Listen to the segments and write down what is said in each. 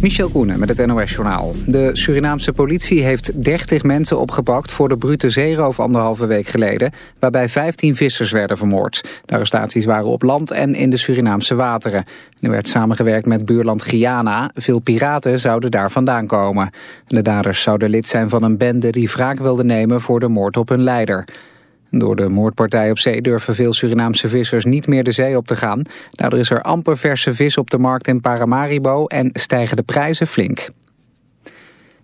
Michel Koenen met het NOS-journaal. De Surinaamse politie heeft 30 mensen opgepakt voor de brute zeeroof anderhalve week geleden, waarbij 15 vissers werden vermoord. De arrestaties waren op land en in de Surinaamse wateren. Er werd samengewerkt met buurland Guyana. Veel piraten zouden daar vandaan komen. De daders zouden lid zijn van een bende die wraak wilde nemen voor de moord op hun leider. Door de moordpartij op zee durven veel Surinaamse vissers niet meer de zee op te gaan. Daardoor is er amper verse vis op de markt in Paramaribo en stijgen de prijzen flink.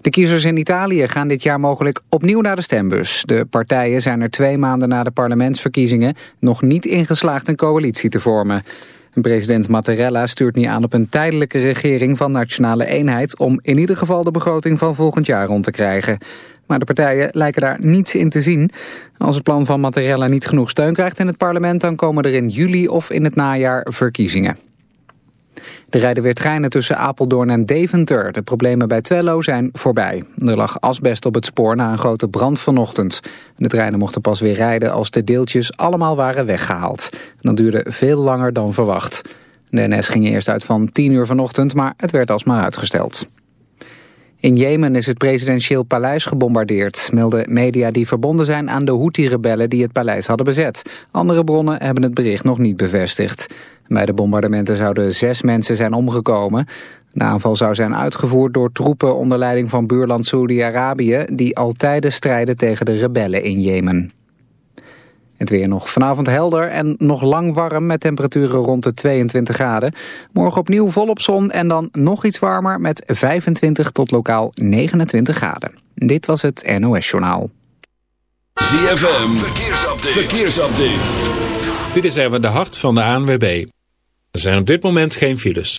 De kiezers in Italië gaan dit jaar mogelijk opnieuw naar de stembus. De partijen zijn er twee maanden na de parlementsverkiezingen nog niet ingeslaagd een coalitie te vormen. President Mattarella stuurt nu aan op een tijdelijke regering van nationale eenheid... om in ieder geval de begroting van volgend jaar rond te krijgen. Maar de partijen lijken daar niets in te zien. Als het plan van Mattarella niet genoeg steun krijgt in het parlement... dan komen er in juli of in het najaar verkiezingen. Er rijden weer treinen tussen Apeldoorn en Deventer. De problemen bij Twello zijn voorbij. Er lag asbest op het spoor na een grote brand vanochtend. De treinen mochten pas weer rijden als de deeltjes allemaal waren weggehaald. dat duurde veel langer dan verwacht. De NS ging eerst uit van 10 uur vanochtend, maar het werd alsmaar uitgesteld. In Jemen is het presidentieel paleis gebombardeerd, melden media die verbonden zijn aan de Houthi-rebellen die het paleis hadden bezet. Andere bronnen hebben het bericht nog niet bevestigd. Bij de bombardementen zouden zes mensen zijn omgekomen. De aanval zou zijn uitgevoerd door troepen onder leiding van buurland Saudi-Arabië... die al strijden tegen de rebellen in Jemen. Het weer nog vanavond helder en nog lang warm met temperaturen rond de 22 graden. Morgen opnieuw volop zon en dan nog iets warmer met 25 tot lokaal 29 graden. Dit was het NOS Journaal. ZFM, verkeersupdate. verkeersupdate. Dit is even de hart van de ANWB. Er zijn op dit moment geen files.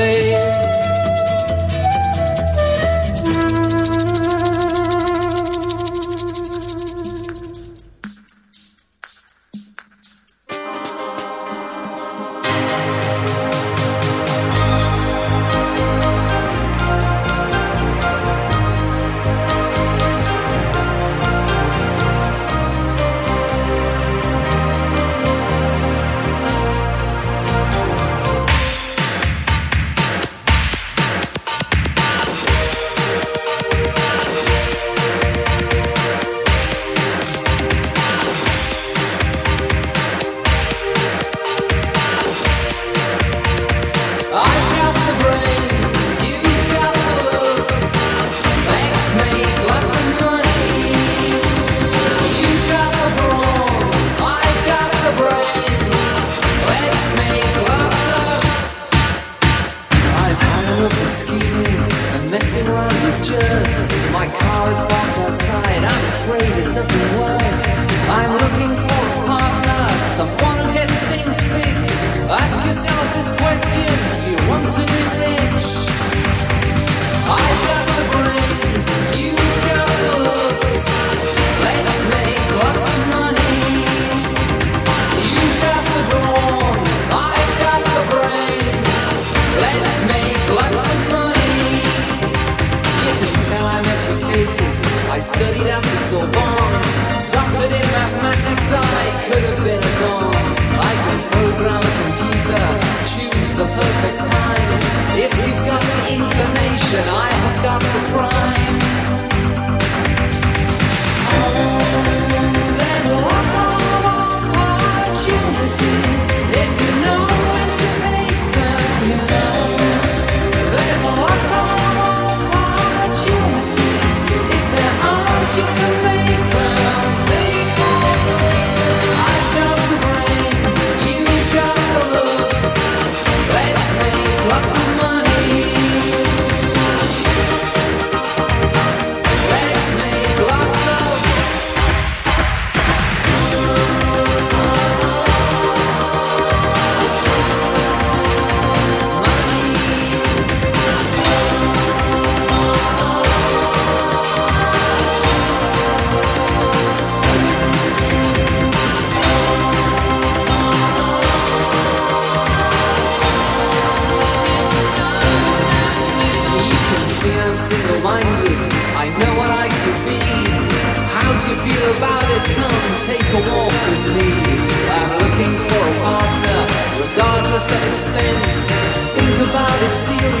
About it seriously.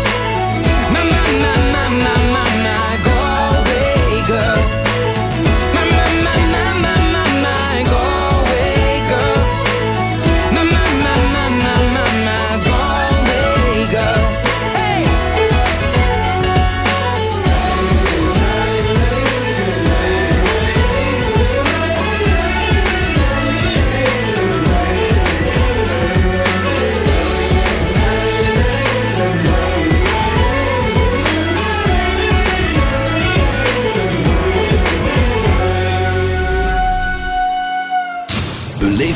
My, my, my, my,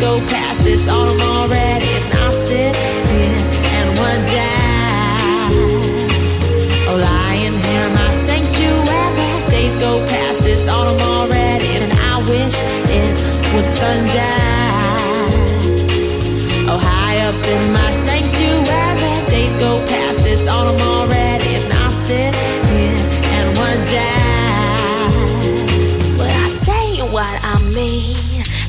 go past. It's And I'm already nauseous and one die. Oh, here in my sanctuary. Days go past. It's autumn already, and I wish it would thunder.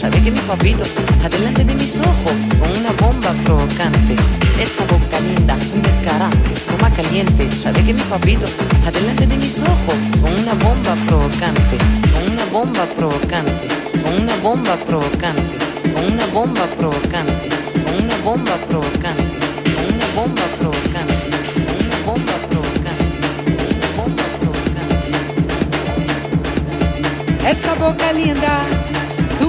Sabe que mi papito, adelante de mis ojos, con una bomba provocante. Esa boca linda, un descarado, toma caliente. Sabe que mi papito, adelante de mis ojos, con una bomba provocante. Con una bomba provocante. Con una bomba provocante. Con una bomba provocante. Con una bomba provocante. Con una bomba provocante. Con una bomba provocante. Essa boca linda,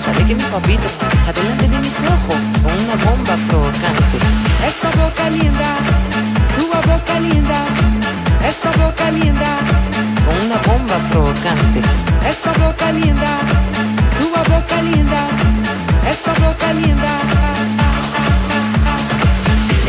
Sabe que mi papito, adelante de mis ojos, con una bomba provocante. Essa boca linda, tua boca linda, essa boca linda, Con una bomba provocante. essa boca linda, tua boca linda, essa boca linda.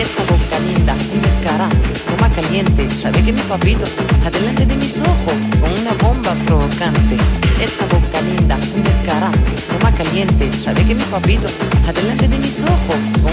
Esa boca linda, un descarado, toma caliente. Sabe que mi papito, adelante de mis ojos, con una bomba provocante. Esa boca linda, un descarado, toma caliente. Sabe que mi papito, adelante de mis ojos, con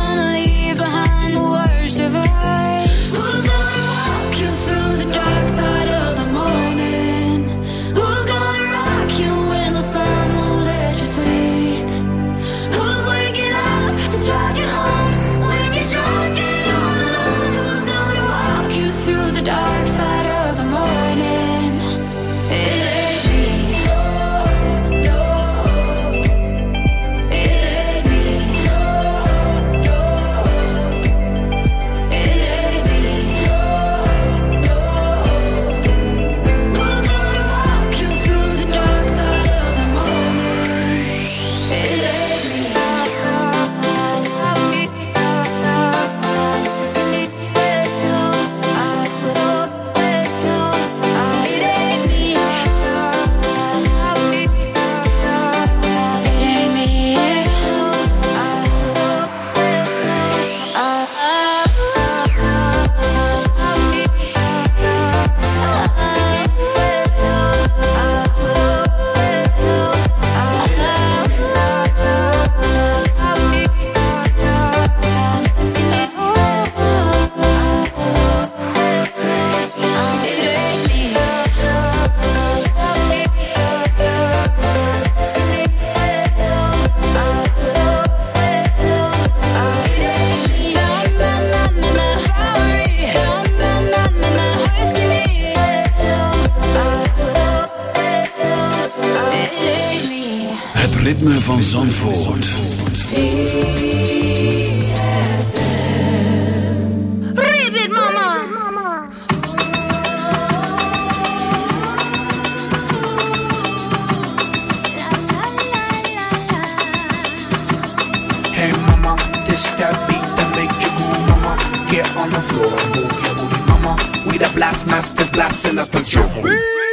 ritme van Zandvoort. Ribbit mama. Hey mama, this that beat that make you move, mama. Get on the floor and move your booty, mama. We the blast masters blasting up the drum.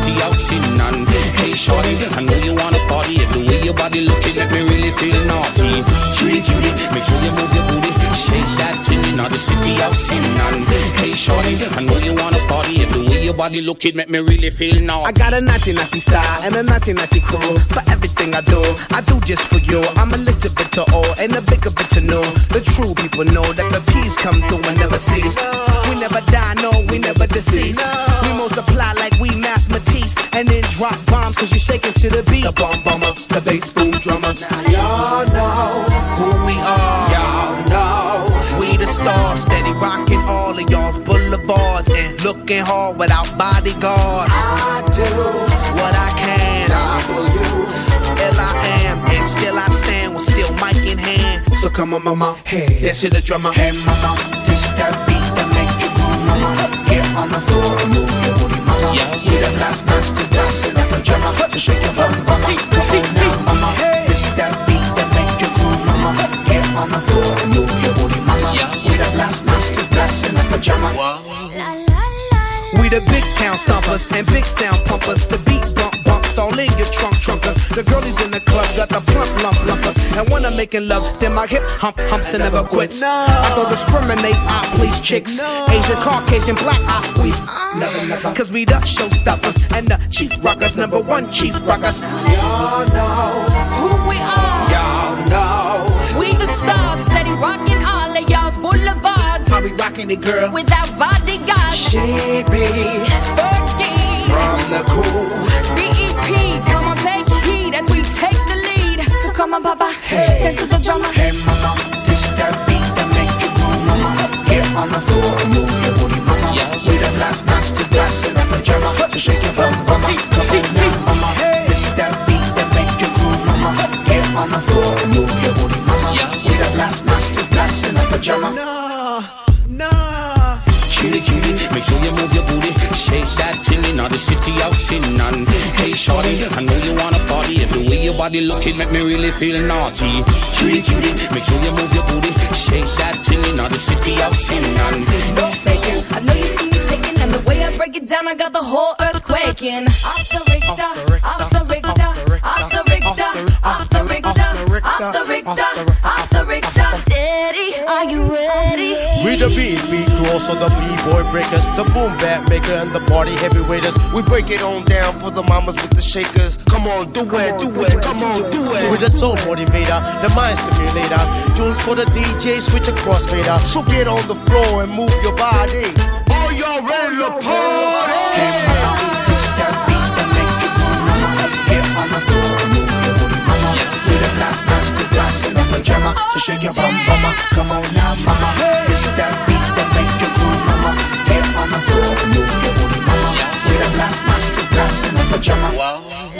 City out sinning on. Hey, shorty, I know you wanna party. And the way your body looking, let me really feel naughty. Cutie, cutie, make sure you move your booty. Shake that tinny, now the city out sinning on. Hey, shorty, I know you wanna party. And the way your body looking, make me really feel naughty. I got a naughty naughty style and a naughty naughty crew. For everything I do, I do just for you. I'm a little bit to old and a bigger bit to know. The true people know that the peace come through and never cease. We never die, no, we never deceive. We multiply like we math Matisse and then drop bombs cause you're shaking to the beat. The bomb bombers, the bass boom drummers. Y'all know who we are. Y'all know we the stars, steady rocking all of y'all's boulevards and looking hard without bodyguards. I do what I can. W L I am, and still I stand with still mic in hand. So come on, mama, hey, this is the drummer. Hey, mama, this that beat that make you move, mama. Get on the floor and move your booty, mama. Yeah, we the last master dancing up a drummer. So shake your bum, mama. Come on now, mama. This that beat that make you groove, mama. Get on the floor and move your booty, mama. We the last master dancing up a drummer. We the big town stompers and big sound pumpers. The beat bump bumps all in your trunk trunkers. The girlies in the club got the plump lump lumpers. And when I'm making love, then my hip hump humps and never quits. No. I don't discriminate, I please chicks. No. Asian, Caucasian, black, I squeeze. Never, never. Cause we the showstoppers and the chief rockers, number one chief rockers. Y'all know who we are. Y'all know. We the stars, steady rocking all of y'all's boulevards. How we rocking it, girl? Without bodyguards. She be Fergie. from the cool. BEP, come on, take heed as we take the lead. So come on, Papa, dance to the drummer. Hey, mama, this that beat that make you move, mama. Get on the floor and move your booty, mama. We the last master blasting up the drummer. So shake your bum, mama. Come on now, mama. This that beat that make you groove, mama. Get on the floor and move your booty, mama. We the last master blasting up the drummer. Nah, nah. Cutie, cutie, make sure you move your booty. Shake that tinny, now the city out sinning on. Hey, shorty, I know you wanna party. And the way your body looking make me really feel naughty. Cutie, cutie, make sure you move your booty. Shake that tinny, now the city out sinning on. Don't fake it. I know you see me shaking, and the way I break it down, I got the whole earth quaking. Off the Richter, off the Richter, off the Richter, off the Richter, off the Richter, off the Richter. The beat beat crew, also the b-boy breakers, the boom bap maker, and the party heavyweighters. We break it on down for the mamas with the shakers. Come on, do it, do it, come on, do it. With the soul motivator, the mind stimulator, tunes for the DJ, switch across fader. So get on the floor and move your body. Are y'all ready to party? Hey, mama, this that beat that make you move, mama. Get on the floor and move your booty, mama. We the last master blasting up the drummer. So shake your bum, mama. Come on now, mama. This that that make you groove, mama. Get on the floor move your mama. We the last master blasting up the drummer. I'm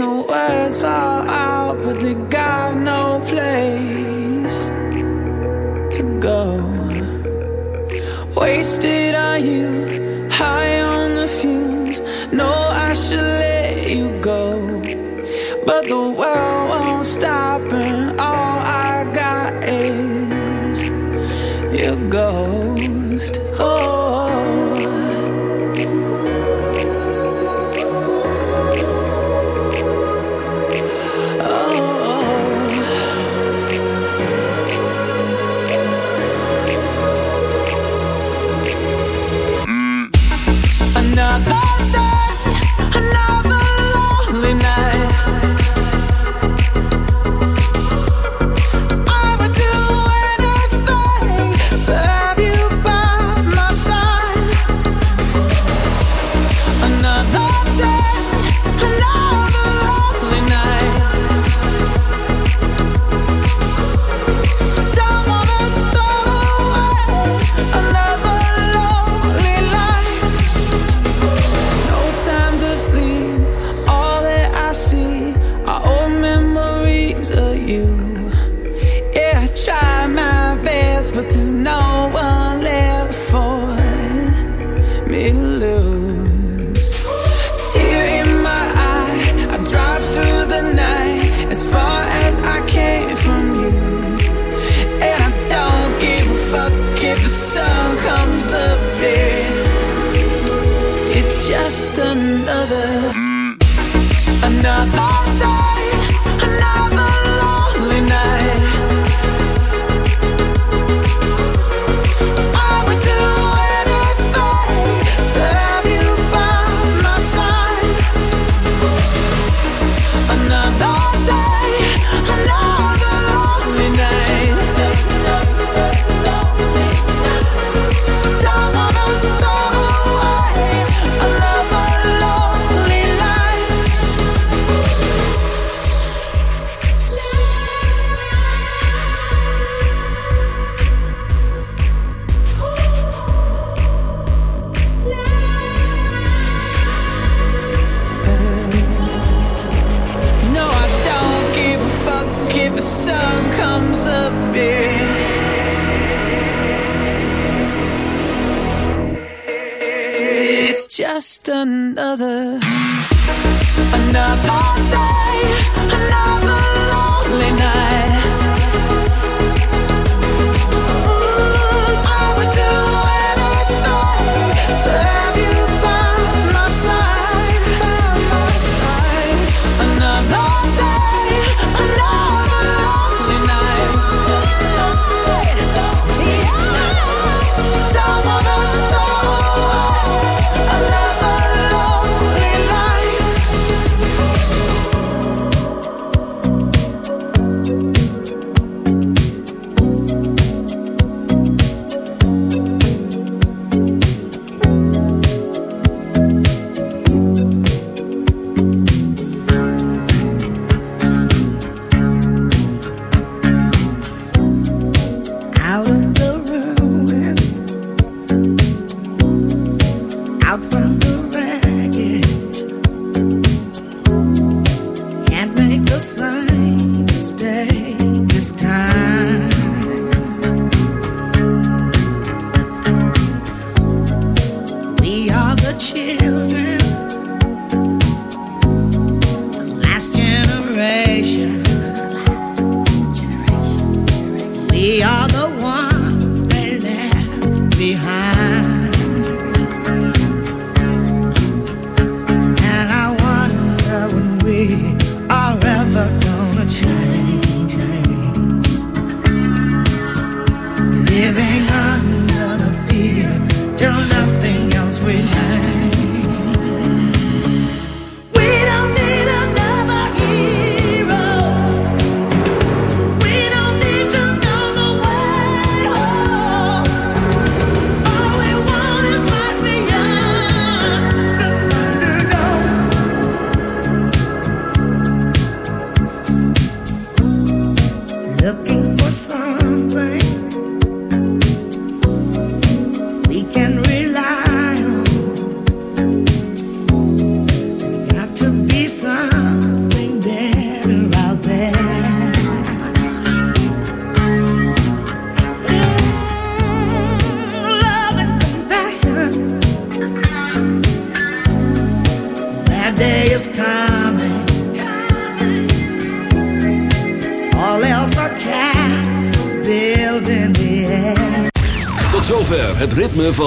The words fall out, but they got no place to go. Wasted on you, high on the fumes. No, I should let you go, but the world won't stop, and all I got is your ghost. Oh.